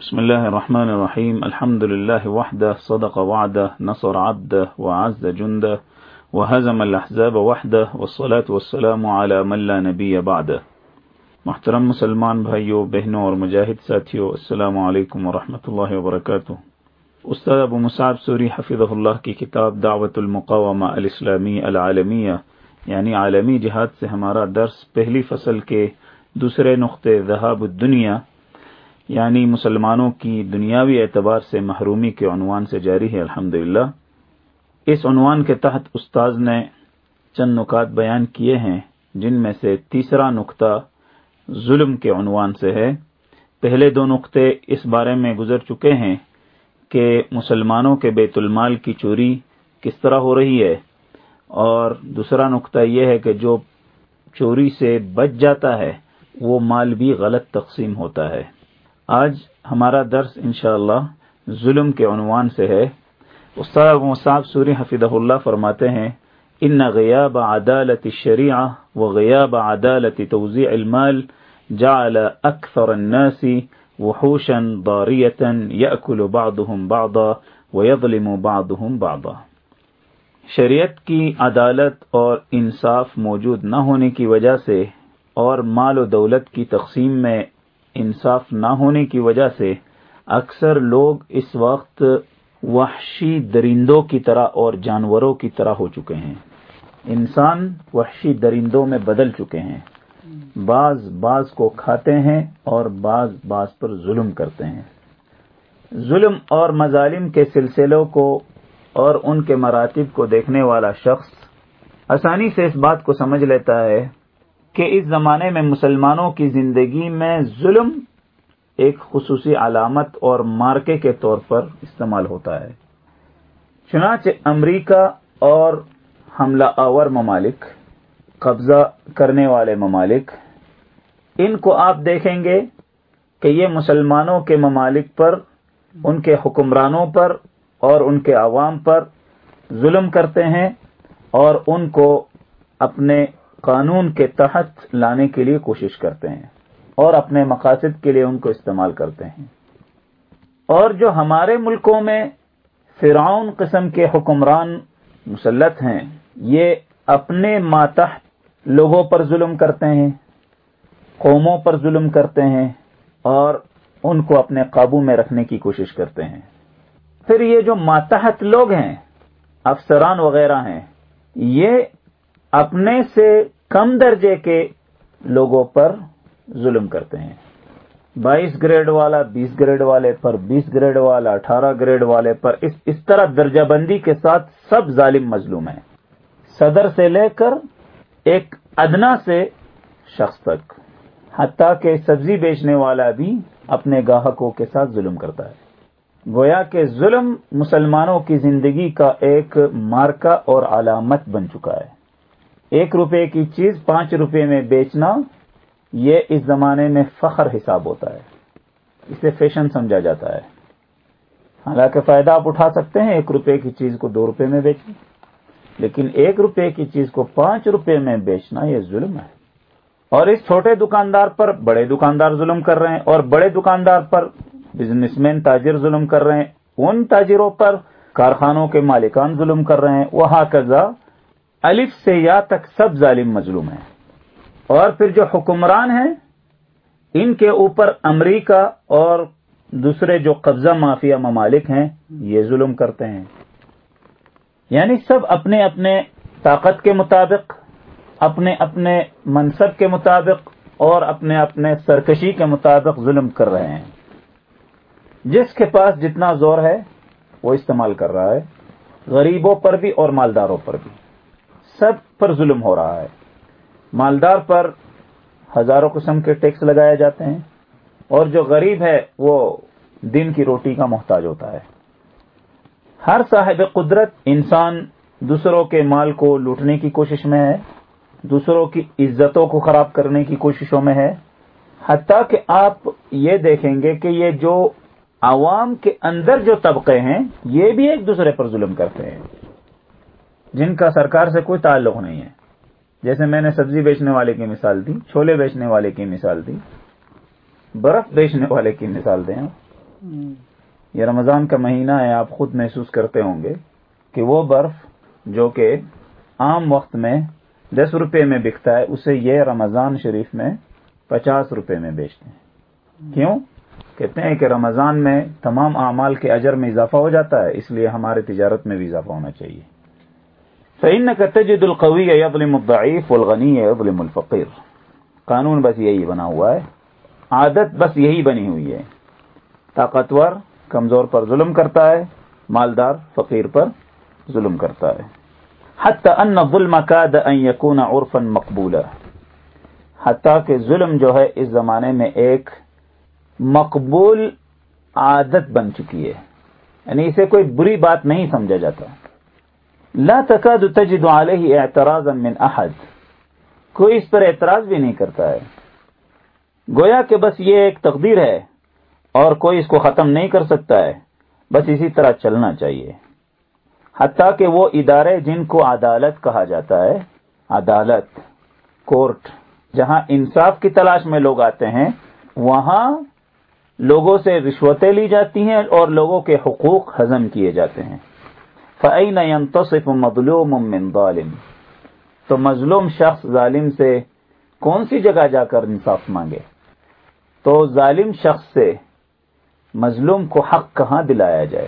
بسم الله الرحمن الرحيم. الحمد لله وحده، صدق وعده، نصر عبده، وعز جنده، وهزم الأحزاب وحده، والصلاة والسلام على من لا نبي بعده. محترم مسلمان بھائیوں بہنوں اور مجاہد ساتھیوں السلام علیکم ورحمۃ اللہ وبرکاتہ. استاد ابو مصعب سوری حفظ اللہ کی کتاب دعوت المقامہ الاسلامی العالمیہ یعنی عالمی جہاد سے ہمارا درس پہلی فصل کے دوسرے نقطے ذہاب الدنیا یعنی مسلمانوں کی دنیاوی اعتبار سے محرومی کے عنوان سے جاری ہے الحمد اس عنوان کے تحت استاذ نے چند نکات بیان کیے ہیں، جن میں سے تیسرا نقطہ ظلم کے عنوان سے ہے۔ پہلے دو نقطے اس بارے میں گزر چکے ہیں کہ مسلمانوں کے بیت المال کی چوری کس طرح ہو رہی ہے۔ اور دوسرا نقطہ یہ ہے کہ جو چوری سے بچ جاتا ہے، وہ مال بھی غلط تقسیم ہوتا ہے۔ آج ہمارا درس انشاءاللہ ظلم کے عنوان سے ہے۔ استاد مصعب سوری حفیظ اللہ فرماتے ہیں، ان غیاب عدالت الشریعہ و غیاب عدالت توزیع المال جعل اکثر الناس وحوشا ضارية يأكل بعضهم بعضا ويظلم بعضهم بعضا۔ شریعت کی عدالت اور انصاف موجود نہ ہونے کی وجہ سے اور مال و دولت کی تقسیم میں انصاف نہ ہونے کی وجہ سے اکثر لوگ اس وقت وحشی درندوں کی طرح اور جانوروں کی طرح ہو چکے ہیں۔ انسان وحشی درندوں میں بدل چکے ہیں۔ بعض بعض کو کھاتے ہیں اور بعض بعض پر ظلم کرتے ہیں۔ ظلم اور مظالم کے سلسلوں کو اور ان کے مراتب کو دیکھنے والا شخص آسانی سے اس بات کو سمجھ لیتا ہے کہ اس زمانے میں مسلمانوں کی زندگی میں ظلم ایک خصوصی علامت اور مارکے کے طور پر استعمال ہوتا ہے۔ چنانچہ امریکہ اور حملہ آور ممالک، قبضہ کرنے والے ممالک، ان کو آپ دیکھیں گے کہ یہ مسلمانوں کے ممالک پر، ان کے حکمرانوں پر اور ان کے عوام پر ظلم کرتے ہیں اور ان کو اپنے قانون کے تحت لانے کے لیے کوشش کرتے ہیں اور اپنے مقاصد کے لیے ان کو استعمال کرتے ہیں۔ اور جو ہمارے ملکوں میں فرعون قسم کے حکمران مسلط ہیں، یہ اپنے ماتحت لوگوں پر ظلم کرتے ہیں، قوموں پر ظلم کرتے ہیں اور ان کو اپنے قابو میں رکھنے کی کوشش کرتے ہیں۔ پھر یہ جو ماتحت لوگ ہیں، افسران وغیرہ ہیں، یہ اپنے سے کم درجے کے لوگوں پر ظلم کرتے ہیں۔ بائیس گریڈ والا، بیس گریڈ والے پر، بیس گریڈ والا، اٹھارہ گریڈ والے پر، اس اس طرح درجہ بندی کے ساتھ سب ظالم مظلوم ہیں۔ صدر سے لے کر ایک ادنا سے شخص تک، حتیٰ کہ سبزی بیچنے والا بھی اپنے گاہکوں کے ساتھ ظلم کرتا ہے۔ گویا کہ ظلم مسلمانوں کی زندگی کا ایک مارکا اور علامت بن چکا ہے۔ ایک روپے کی چیز پانچ روپے میں بیچنا، یہ اس زمانے میں فخر حساب ہوتا ہے۔ اسے فیشن سمجھا جاتا ہے۔ حالانکہ فائدہ آپ اٹھا سکتے ہیں، ایک روپے کی چیز کو دو روپے میں بیچیں لیکن ایک روپے کی چیز کو پانچ روپے میں بیچنا، یہ ظلم ہے۔ اور اس چھوٹے دکاندار پر بڑے دکاندار ظلم کر رہے ہیں، اور بڑے دکاندار پر بزنس مین تاجر ظلم کر رہے ہیں۔ ان تاجروں پر کارخانوں کے مالکان ظلم کر رہے ہیں۔ وہ قزا الف سے یا تک سب ظالم مظلوم ہیں۔ اور پھر جو حکمران ہیں، ان کے اوپر امریکہ اور دوسرے جو قبضہ مافیا ممالک ہیں، یہ ظلم کرتے ہیں۔ یعنی سب اپنے اپنے طاقت کے مطابق، اپنے اپنے منصب کے مطابق اور اپنے اپنے سرکشی کے مطابق ظلم کر رہے ہیں۔ جس کے پاس جتنا زور ہے، وہ استعمال کر رہا ہے، غریبوں پر بھی اور مالداروں پر بھی۔ سب پر ظلم ہو رہا ہے۔ مالدار پر ہزاروں قسم کے ٹیکس لگائے جاتے ہیں۔ اور جو غریب ہے، وہ دن کی روٹی کا محتاج ہوتا ہے۔ ہر صاحب قدرت انسان دوسروں کے مال کو لوٹنے کی کوشش میں ہے، دوسروں کی عزتوں کو خراب کرنے کی کوششوں میں ہے۔ حتیٰ کہ آپ یہ دیکھیں گے کہ یہ جو عوام کے اندر جو طبقے ہیں، یہ بھی ایک دوسرے پر ظلم کرتے ہیں۔ جن کا سرکار سے کوئی تعلق نہیں ہے۔ جیسے میں نے سبزی بیچنے والے کی مثال دی، چھولے بیچنے والے کی مثال دی، برف بیچنے والے کی مثال دیں یہ رمضان کا مہینہ ہے، آپ خود محسوس کرتے ہوں گے کہ وہ برف جو کہ عام وقت میں دس روپے میں بکتا ہے، اسے یہ رمضان شریف میں پچاس روپے میں بیچتے ہیں۔ کیوں؟ کہتے ہیں کہ رمضان میں تمام اعمال کے اجر میں اضافہ ہو جاتا ہے، اس لیے ہمارے تجارت میں بھی اضافہ ہونا چاہیے۔ فعین کا تجد القوی ابلم الضعیف الغنی ابلم قانون بس یہی بنا ہوا ہے. عادت بس یہی بنی ہوئی ہے. طاقتور کمزور پر ظلم کرتا ہے، مالدار فقیر پر ظلم کرتا ہے. حتی ان ظلم کاد ان یکون عرفا مقبولا. حتیٰ کہ ظلم جو ہے، اس زمانے میں ایک مقبول عادت بن چکی ہے. یعنی اسے کوئی بری بات نہیں سمجھا جاتا. لا تکاد تجد علیہ اعتراضا من احد۔ کوئی اس پر اعتراض بھی نہیں کرتا ہے۔ گویا کہ بس یہ ایک تقدیر ہے اور کوئی اس کو ختم نہیں کر سکتا ہے۔ بس اسی طرح چلنا چاہیے۔ حتیٰ کہ وہ ادارے جن کو عدالت کہا جاتا ہے، عدالت، کورٹ، جہاں انصاف کی تلاش میں لوگ آتے ہیں، وہاں لوگوں سے رشوتیں لی جاتی ہیں اور لوگوں کے حقوق ہضم کیے جاتے ہیں۔ فعین ينتصف مظلوم من ظالم؟ تو مظلوم شخص ظالم سے کون سی جگہ جا کر انصاف مانگے؟ تو ظالم شخص سے مظلوم کو حق کہاں دلایا جائے؟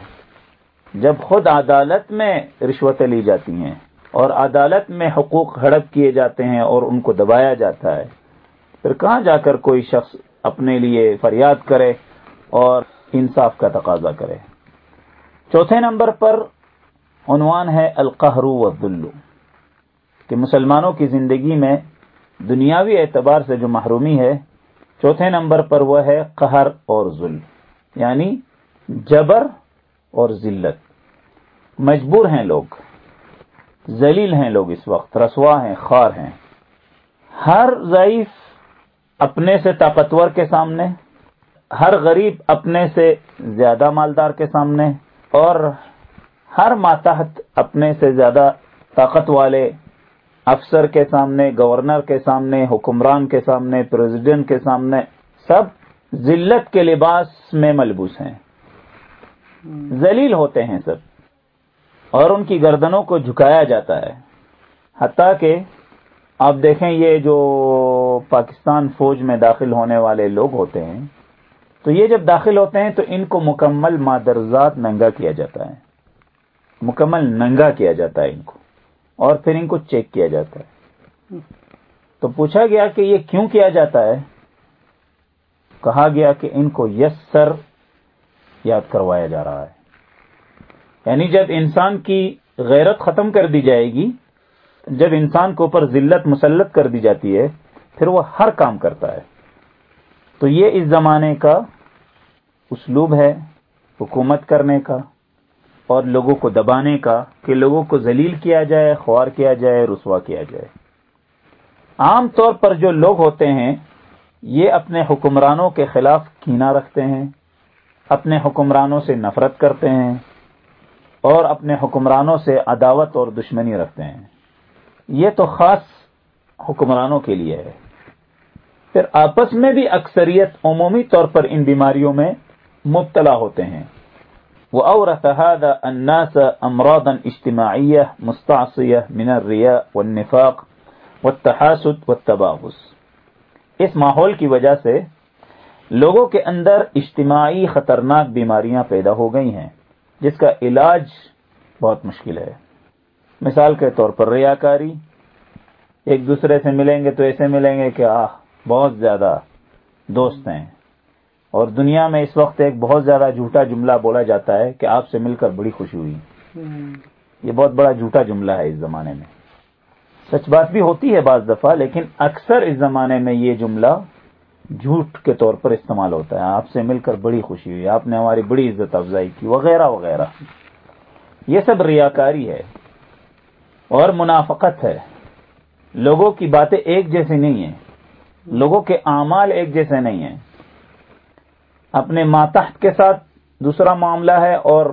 جب خود عدالت میں رشوتیں لی جاتی ہیں اور عدالت میں حقوق ہڑپ کیے جاتے ہیں اور ان کو دبایا جاتا ہے، پھر کہاں جا کر کوئی شخص اپنے لیے فریاد کرے اور انصاف کا تقاضا کرے؟ چوتھے نمبر پر عنوان ہے القہرو و دلو کہ مسلمانوں کی زندگی میں دنیاوی اعتبار سے جو محرومی ہے، چوتھے نمبر پر وہ ہے قہر اور ظلم یعنی جبر اور ذلت۔ مجبور ہیں لوگ، ذلیل ہیں لوگ اس وقت، رسوا ہیں، خار ہیں۔ ہر ضعیف اپنے سے طاقتور کے سامنے، ہر غریب اپنے سے زیادہ مالدار کے سامنے، اور ہر ماتحت اپنے سے زیادہ طاقت والے افسر کے سامنے، گورنر کے سامنے، حکمران کے سامنے، پریزیڈنٹ کے سامنے سب ذلت کے لباس میں ملبوس ہیں۔ ذلیل ہوتے ہیں سب۔ اور ان کی گردنوں کو جھکایا جاتا ہے۔ حتیٰ کہ آپ دیکھیں یہ جو پاکستان فوج میں داخل ہونے والے لوگ ہوتے ہیں، تو یہ جب داخل ہوتے ہیں تو ان کو مکمل مادرزات ننگا کیا جاتا ہے۔ مکمل ننگا کیا جاتا ہے ان کو اور پھر ان کو چیک کیا جاتا ہے۔ تو پوچھا گیا کہ یہ کیوں کیا جاتا ہے؟ کہا گیا کہ ان کو یس سر یاد کروایا جا رہا ہے۔ یعنی جب انسان کی غیرت ختم کر دی جائے گی، جب انسان کو اوپر ذلت مسلط کر دی جاتی ہے، پھر وہ ہر کام کرتا ہے۔ تو یہ اس زمانے کا اسلوب ہے، حکومت کرنے کا۔ اور لوگوں کو دبانے کا کہ لوگوں کو ذلیل کیا جائے، خوار کیا جائے، رسوا کیا جائے۔ عام طور پر جو لوگ ہوتے ہیں، یہ اپنے حکمرانوں کے خلاف کینا رکھتے ہیں، اپنے حکمرانوں سے نفرت کرتے ہیں، اور اپنے حکمرانوں سے عداوت اور دشمنی رکھتے ہیں۔ یہ تو خاص حکمرانوں کے لیے ہے۔ پھر آپس میں بھی اکثریت عمومی طور پر ان بیماریوں میں مبتلا ہوتے ہیں۔ وہ اور الناس امراضا اجتماعیہ مستعصیہ من الرياء والنفاق والتحاسد والتباغس اس ماحول کی وجہ سے لوگوں کے اندر اجتماعی خطرناک بیماریاں پیدا ہو گئی ہیں، جس کا علاج بہت مشکل ہے۔ مثال کے طور پر ریاکاری، ایک دوسرے سے ملیں گے تو ایسے ملیں گے کہ آہ، بہت زیادہ دوست ہیں۔ اور دنیا میں اس وقت ایک بہت زیادہ جھوٹا جملہ بولا جاتا ہے کہ آپ سے مل کر بڑی خوشی ہوئی۔ یہ بہت بڑا جھوٹا جملہ ہے اس زمانے میں۔ سچ بات بھی ہوتی ہے بعض دفعہ لیکن اکثر اس زمانے میں یہ جملہ جھوٹ کے طور پر استعمال ہوتا ہے۔ آپ سے مل کر بڑی خوشی ہوئی آپ نے ہماری بڑی عزت افزائی کی وغیرہ وغیرہ۔ یہ سب ریاکاری ہے اور منافقت ہے۔ لوگوں کی باتیں ایک جیسی نہیں ہیں۔ لوگوں کے اعمال ایک جیسے نہیں ہیں۔ اپنے ماتحت کے ساتھ دوسرا معاملہ ہے اور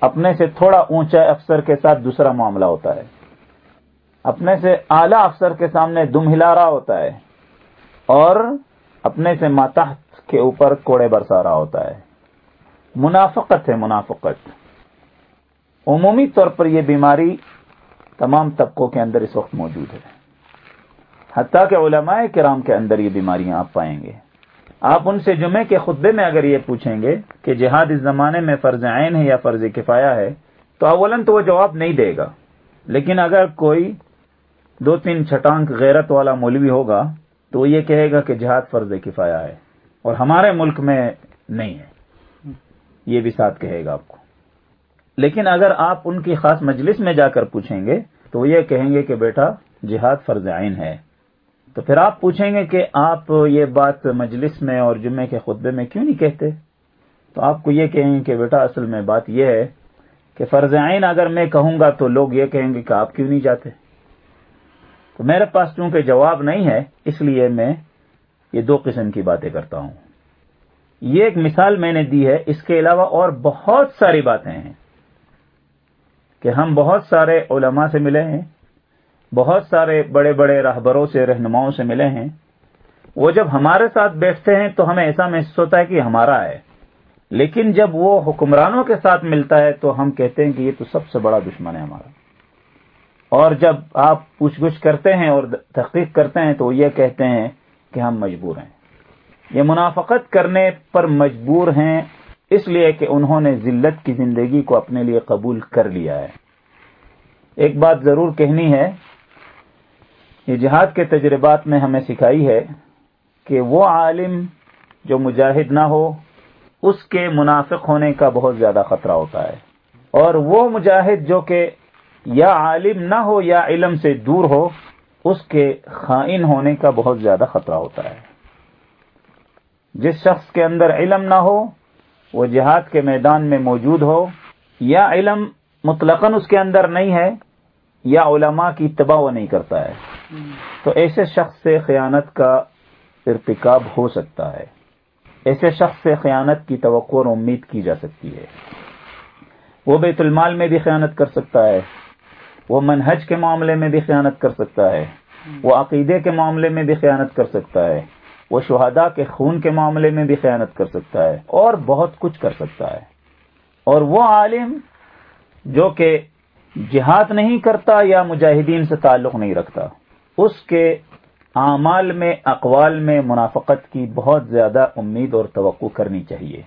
اپنے سے تھوڑا اونچا افسر کے ساتھ دوسرا معاملہ ہوتا ہے۔ اپنے سے اعلی افسر کے سامنے دم ہلا رہا ہوتا ہے اور اپنے سے ماتحت کے اوپر کوڑے برسا رہا ہوتا ہے۔ منافقت ہے منافقت۔ عمومی طور پر یہ بیماری تمام طبقوں کے اندر اس وقت موجود ہے۔ حتیٰ کہ علماء کرام کے اندر یہ بیماریاں آپ پائیں گے۔ آپ ان سے جمعے کے خطبے میں اگر یہ پوچھیں گے کہ جہاد اس زمانے میں فرض عین ہے یا فرض کفایا ہے، تو اولن تو وہ جواب نہیں دے گا۔ لیکن اگر کوئی دو تین چھٹانک غیرت والا مولوی ہوگا، تو وہ یہ کہے گا کہ جہاد فرض کفایا ہے اور ہمارے ملک میں نہیں ہے۔ یہ بھی ساتھ کہے گا آپ کو۔ لیکن اگر آپ ان کی خاص مجلس میں جا کر پوچھیں گے، تو وہ یہ کہیں گے کہ بیٹا، جہاد فرض عین ہے۔ تو پھر آپ پوچھیں گے کہ آپ یہ بات مجلس میں اور جمعے کے خطبے میں کیوں نہیں کہتے؟ تو آپ کو یہ کہیں گے کہ بیٹا، اصل میں بات یہ ہے کہ فرض عین اگر میں کہوں گا تو لوگ یہ کہیں گے کہ آپ کیوں نہیں جاتے؟ تو میرے پاس چونکہ جواب نہیں ہے، اس لیے میں یہ دو قسم کی باتیں کرتا ہوں۔ یہ ایک مثال میں نے دی ہے، اس کے علاوہ اور بہت ساری باتیں ہیں کہ ہم بہت سارے علماء سے ملے ہیں۔ بہت سارے بڑے بڑے راہبروں سے، رہنماؤں سے ملے ہیں۔ وہ جب ہمارے ساتھ بیٹھتے ہیں تو ہمیں ایسا محسوس ہوتا ہے کہ ہمارا ہے۔ لیکن جب وہ حکمرانوں کے ساتھ ملتا ہے تو ہم کہتے ہیں کہ یہ تو سب سے بڑا دشمن ہے ہمارا۔ اور جب آپ پوچھ گچھ کرتے ہیں اور تحقیق کرتے ہیں تو یہ کہتے ہیں کہ ہم مجبور ہیں۔ یہ منافقت کرنے پر مجبور ہیں اس لیے کہ انہوں نے ذلت کی زندگی کو اپنے لیے قبول کر لیا ہے۔ ایک بات ضرور کہنی ہے یہ جہاد کے تجربات میں ہمیں سکھائی ہے کہ وہ عالم جو مجاہد نہ ہو، اس کے منافق ہونے کا بہت زیادہ خطرہ ہوتا ہے۔ اور وہ مجاہد جو کہ یا عالم نہ ہو یا علم سے دور ہو، اس کے خائن ہونے کا بہت زیادہ خطرہ ہوتا ہے۔ جس شخص کے اندر علم نہ ہو، وہ جہاد کے میدان میں موجود ہو، یا علم مطلقاً اس کے اندر نہیں ہے، یا علماء کی اتباع وہ نہیں کرتا ہے۔ تو ایسے شخص سے خیانت کا ارتکاب ہو سکتا ہے۔ ایسے شخص سے خیانت کی توقع اور امید کی جا سکتی ہے۔ وہ بیت المال میں بھی خیانت کر سکتا ہے۔ وہ منہج کے معاملے میں بھی خیانت کر سکتا ہے۔ وہ عقیدے کے معاملے میں بھی خیانت کر سکتا ہے۔ وہ شہداء کے خون کے معاملے میں بھی خیانت کر سکتا ہے۔ اور بہت کچھ کر سکتا ہے۔ اور وہ عالم جو کہ جہاد نہیں کرتا یا مجاہدین سے تعلق نہیں رکھتا۔ اس کے اعمال میں، اقوال میں منافقت کی بہت زیادہ امید اور توقع کرنی چاہیے۔